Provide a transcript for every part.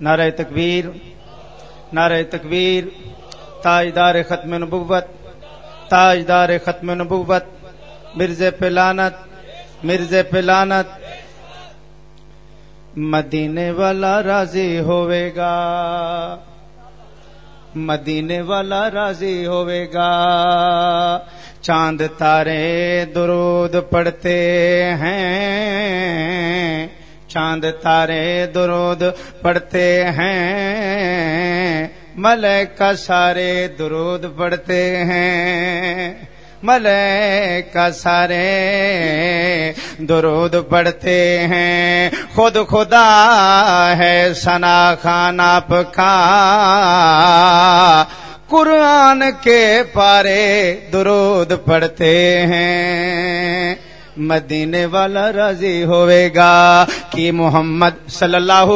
نعرہ تکبیر نعرہ تکبیر، تاجدار ختم نبوت، تاجدار ختم نبوت مرزے پہ لانت مرزے پہ لانت مدینے والا راضی ہوئے گا، مدینے والا راضی ہوئے گا، چاند تارے درود پڑتے ہیں چاند تارے درود پڑتے ہیں۔ ملکہ سارے درود پڑتے ہیں۔ ملکہ سارے درود پڑتے ہیں۔ خود خدا ہے سنا خان آپ کا۔ قرآن کے پارے درود پڑتے ہیں۔ مدینے والا راضی ہوئے گا کہ محمد صلی اللہ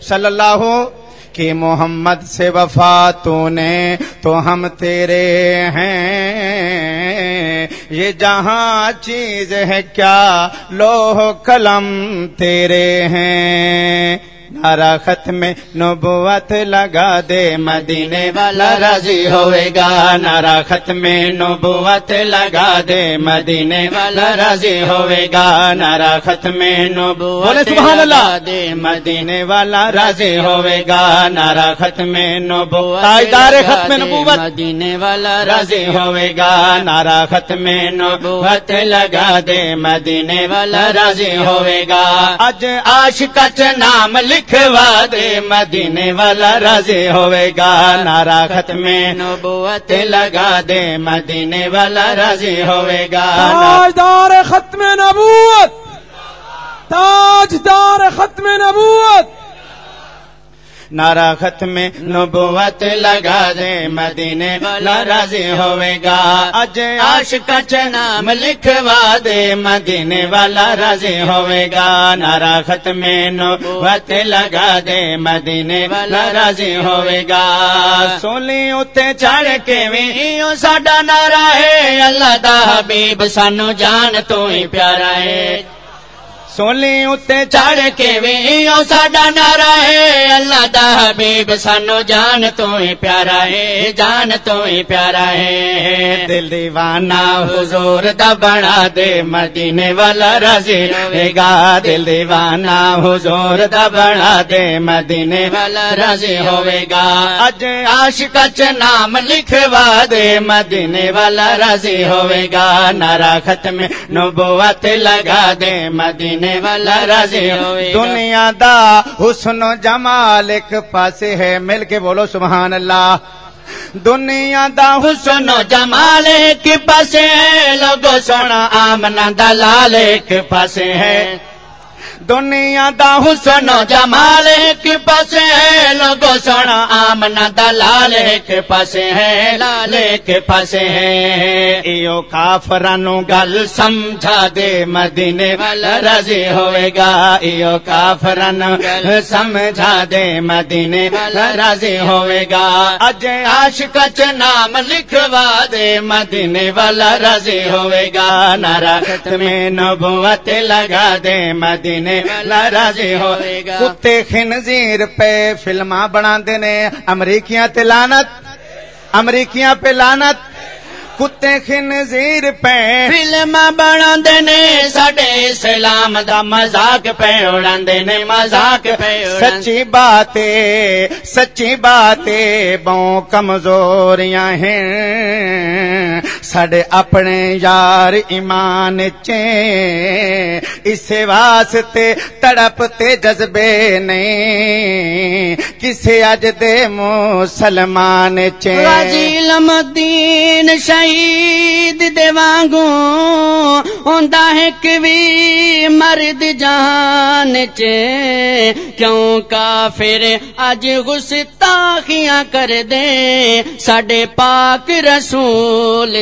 صلی اللہ کہ محمد سے وفا تو نے تو ہم تیرے ہیں۔ یہ جہاں چیز ہے کیا لوہ قلم تیرے ہیں۔ نارا ختم نبوت لگا دے مدینے والا راضی ہوئے گا۔ نارا ختم نبوت لگا دے مدینے والا راضی ہوئے گا۔ نارا ختم نبوت لگا دے مدینے والا راضی ہوئے گا۔ نارا ختم نبوت تاجدار ختم نبوت۔ مدینے والا راضی ہوئے گا۔ نارا ختم نبوت لگا دے مدینے والا راضی ہوئے گا۔ اج عاشق نام لکھ لکھوا دے مدینے والا راضی ہوئے گا نارا ختم نبوت لگا دے مدینے والا راضی ہوئے گا تاجدار ختم نبوت تاجدار ختم نبوت۔ نارا ختم نبوت لگا دے مدینے والا راضی ہوئے گا۔ اج آش کچ نام لکھوا دے مدینے والا راضی ہوئے گا۔ نارا ختم نبوت لگا دے مدینے والا راضی ہوئے گا۔ سولی اتنے چڑھ کے بھی ساڈا نارا ہے۔ اللہ دا حبیب سانو جان تو ہی پیارا ہے۔ سولی اتنے چڑھ کے بھی ساڈا نارا ہے اللہ دا حبیب سانو جان تو ہی پیارا ہے جان تو ہی پیارا ہے دل دیوانہ حضور دا بنا دے مدینے والا راضی ہوئے گا دل دیوانہ حضور دا بنا دے مدینے والا راضی ہوئے گا اج عاشق چ نام لکھوا دے مدینے والا راضی ہوئے گا نارا ختم نبوت لگا دے مدینے والا راضی ہوئے دنیا دا حسن و جمال ایک پاسے ہے۔ مل کے بولو سبحان اللہ۔ دنیا دا حسن و جمال ایک پاسے ہے۔ لوگو سونا آمنا دلال ایک پاسے ہے۔ دنیا دا حسن و جمال ایک پاسے ہے لوگو سونا آمنا دلال ایک پاسے ہے لال ایک پاسے ہے ایو کافرانو گل سمجھا دے مدینے والا راضی ہوئے گا ایو کافرانو گل سمجھا دے مدینے والا راضی ہوئے گا اج عاشق چ نام لکھوا دے مدینے والا راضی ہوئے گا نارا ختم نبوت لگا دے مدینے والا راضی ہوئے گا کتے خنزیر پہ فلماں بنا نے امریکیاں تے لانت امریکیاں پہ لانت کتے خنزیر پہ فلم بنا نے سڈے اسلام دا مزاق پہ اڑا نے مزاق پہ سچی بات سچی بات بوں کمزوریاں ہیں سڈے اپنے یار ایمان چ اسے واسطے تڑپتے جذبے نہیں کسے اج دے مسلمان چ مدین شہید دے وانگو ہوندا ہے مرد جان چ کیوں کافر اج گستاخیاں کر دے ساڈے پاک رسول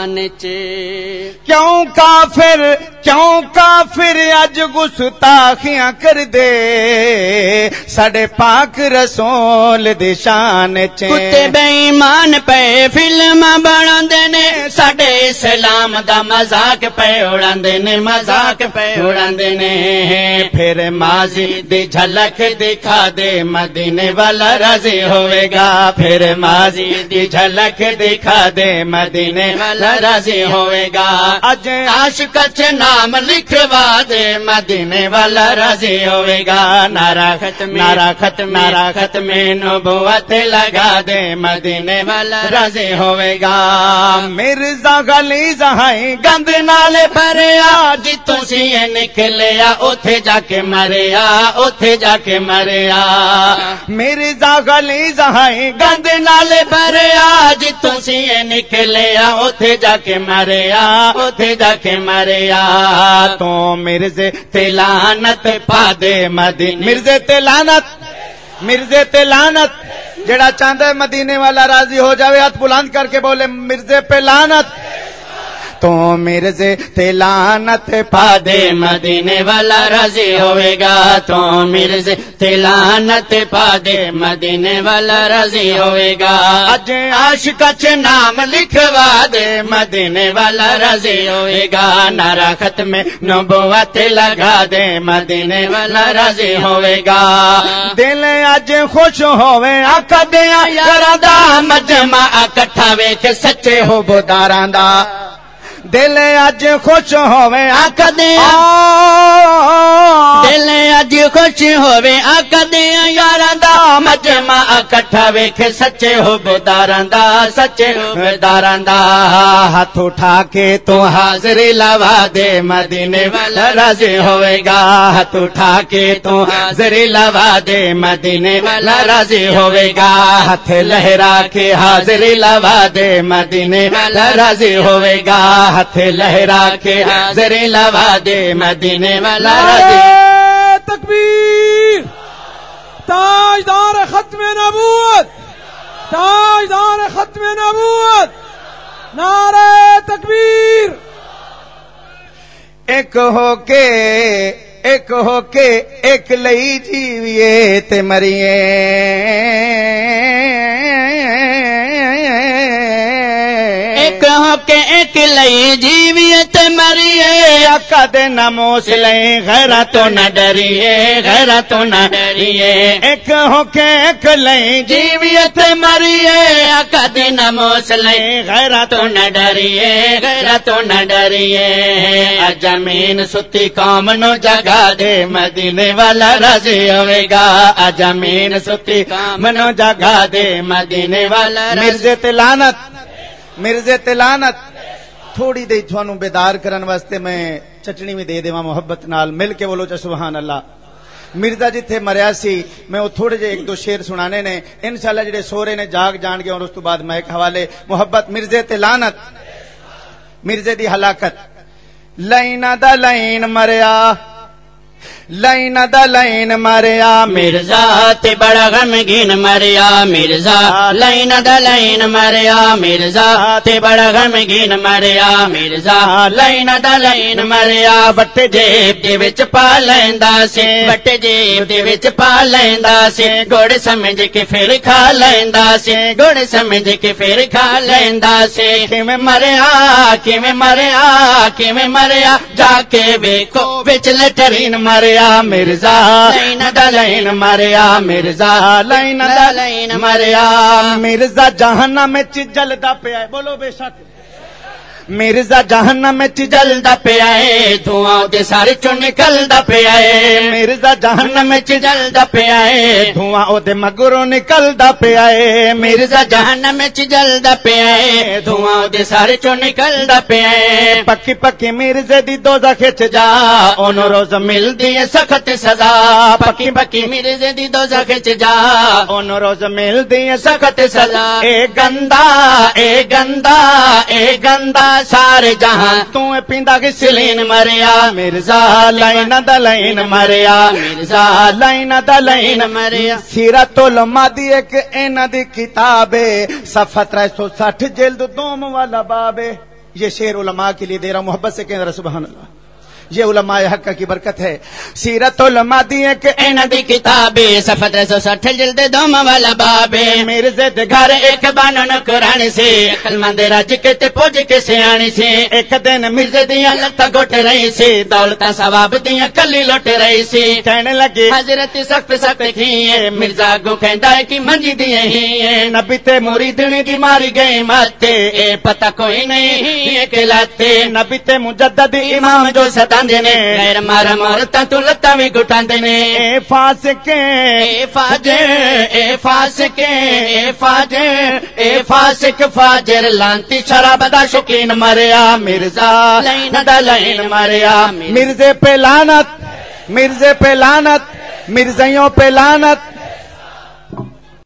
شان چ۔ کیوں کافر کیوں کافر اج گستاخیاں کر دے ساڈے پاک رسول دی شان چ۔ کتے بے ایمان پے فلم بناندے نے ساڈے اسلام دا مذاق پے اڑاندے نے مذاق پے اڑاندے نے۔ پھر ماضی دی جھلک دکھا دے مدینے والا راضی ہوئے گا۔ پھر ماضی دی جھلک دکھا دے مدینے والا راضی ہوئے گا اج عاشق چ نام لکھوا دے مدینے والا راضی ہوئے گا نارا ختم نارا ختم نارا ختم نبوت لگا دے مدینے والا راضی ہوئے گا مرزا گلی زہائی گند نالے پریا جتوں سی نکلیا اوتھے جا کے مریا اوتھے جا کے مریا مرزا گلی زہائی گند نالے پریا جتوں سی نکلیا اوتھے جا کے مریا اتے جا کے مریا تو مرزے تلانت پا دے مدین مرزے تلانت مرزے تلانت جڑا چاہتا ہے مدینے والا راضی ہو جاوے، ہاتھ بلند کر کے بولے مرزے پہ لانت تو مرزے تلانت پا دے۔ مدینے والا راضی ہوئے گا تو مرزے تلانت پا دے۔ مدینے والا راضی ہوئے گا اج عاشق نام لکھوا دے۔ مدینے والا راضی ہوئے گا نارا ختم نبوت لگا دے۔ مدینے والا راضی ہوئے گا دل اج خوش ہوئے۔ آکا دیا یارا دا مجمع اکٹھا ویکھ، سچے ہو بوداراں دا۔ دل اج خوش ہوئے آکا دیا دل اج خوش ہوئے آکا دیا یاراں دا مجمع اکٹھا ویکھ سچے ہو بوداراں دا سچے ہو بوداراں دا۔ ہاتھ اٹھا کے تو حاضری لوا دے مدینے والا راضی ہوئے گا۔ ہاتھ اٹھا کے تو حاضری لوا دے مدینے والا راضی ہوئے گا۔ ہاتھ لہرا کے حاضری لوا دے مدینے والا راضی ہوئے گا۔ ہاتھ لہرا کے حاضری لوا دے مدینے والا تکبیر۔ تاجدار ختم نبوت۔ تاجدار ختم نبوت۔ نعرہ تکبیر۔ ایک ہو کے ایک ہو کے ایک لئی جیویے تے مریے۔ کے لئی جیویت مریے آقا دے نموس لئی غیرہ تو نہ ڈریے غیرہ تو نہ ڈریے۔ ایک ہو کے ایک لئی جیویت مریے آقا دن موسلے غیرہ تو نہ ڈریے غیرہ تو نہ ڈریے۔ اجمین ستی قوم نو جگا دے، مدینے والا راضی ہوئے گا۔ اجمین ستی قوم نو جگا دے، مدینے والا مرزے تلانت مرزے تلانت۔ تھوڑی دے تھانوں بیدار کرن واسطے میں چٹنی بھی دے دیواں محبت نال مل کے بولو چا سبحان اللہ مرزا جتھے مریا سی میں وہ تھوڑے جے ایک دو شیر سنانے نے انشاءاللہ جڑے سورے نے جاگ جان گے اور اس تو بعد میں ایک حوالے محبت مرزے تے لعنت مرزے دی ہلاکت لائنا دا لائن مریا لائن دا لائن مریا، مرزا تے بڑا غمگین مریا، مرزا لائن دا لائن مریا، مرزا تے بڑا غمگین مریا، مرزا لائن دا لائن مریا۔ بٹ جیب دے وچ پا لیندا سی بٹ جیب دے وچ پا لیندا سی۔ گڑ سمجھ کے پھر کھا لیندا سی، گڑ سمجھ کے پھر کھا لیندا سی۔ کیویں مریا کیویں مریا کیویں مریا، جا کے ویکھو، وچ لٹرین مریا۔ مرزا لائن دا لائن مریا مرزا لائن مریا مرزا جہنم وچ جلدا پیا بولو بے شک۔ مرزا جہنم وچ جلدا پیا ہے دھواں دے سارے چوں نکلدا پیا ہے مرزا جہنم وچ جلدا پیا ہے دھواں او دے مگروں نکلدا پیا ہے مرزا جہنم وچ جلدا پیا ہے دھواں دے سارے چوں نکلدا پیا ہے پکی پکی مرزے دی دوزخ وچ جا اونوں روز ملدی ہے سخت سزا۔ پکی پکی مرزے دی دوزخ وچ جا اونوں روز ملدی ہے سخت سزا سزا۔ اے گندا اے گندا اے گندا سارے جہاں تو پیندا گسلین مریا مرزا لائن دا لائن مریا مرزا لائن دا لائن مریا سیرت علماء دی ایک اینا دی کتاب ہے صفحہ 360 جلد دوم والا باب ہے یہ شعر علماء کے لیے دے رہا ہوں محبت سے کہہ رہا سبحان اللہ یہ علماء حق کی برکت ہے۔ سیرت علماء دی ایک دی کتابی صفت سو سٹھ جلد دوم والا بابے مرزے دے گھر ایک بانن قرآن سے عقل مند رج کے تے پوج کے سیانی سے۔ ایک دن مرزے دیاں لتا گوٹ رہی سی دولتا ثواب دیاں کلی لوٹ رہی سی۔ کہنے لگے حضرت سخت سخت کھیے مرزا گو کہندا ہے کہ منجی ہی ہیں نبی تے مریدن کی ماری گئے ماتے اے پتہ کوئی نہیں یہ کہلاتے نبی تے مجدد امام جو ستاندے نے غیر مارا مورتا تو لتا بھی گٹاندے نے اے فاسقے اے فاجر اے فاسق اے فاجر اے فاسق فاجر لانتی شراب دا شکین مریا مرزا لین دا لین مریا مرزے پہ لانت مرزے پہ لانت مرزیوں پہ لانت